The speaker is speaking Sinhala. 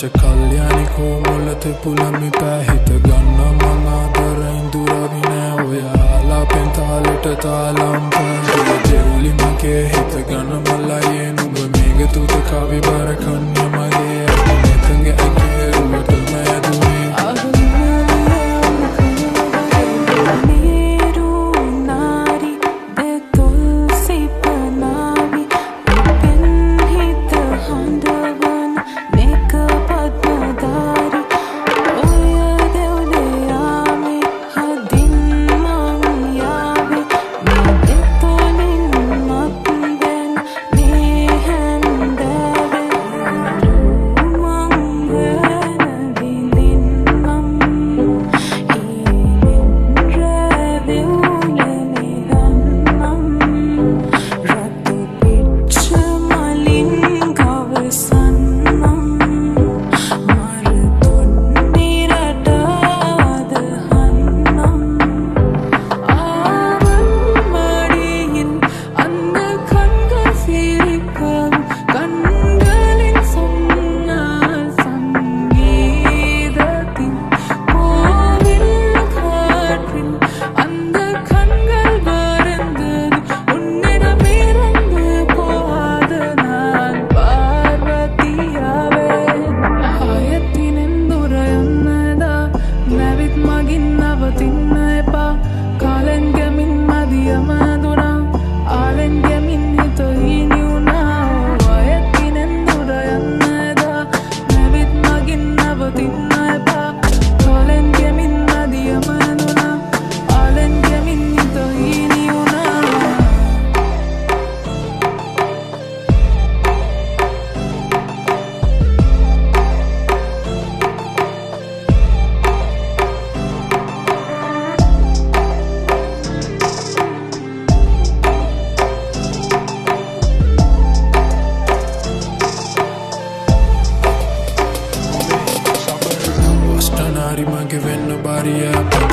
රජ කල්්‍යනිකෝ මොලතෙ පුළමි පැහිත ගන්න මං ආදරයින් දුරවිනෑ ඔයාලා පෙන්තාලට තාලම් පැ ජෙවුලි මගේ හිත ගන්න මල්ලයේ නුඹ මේග තුත කවි බරකන්න මගේ මෙතගේ හරි මගේ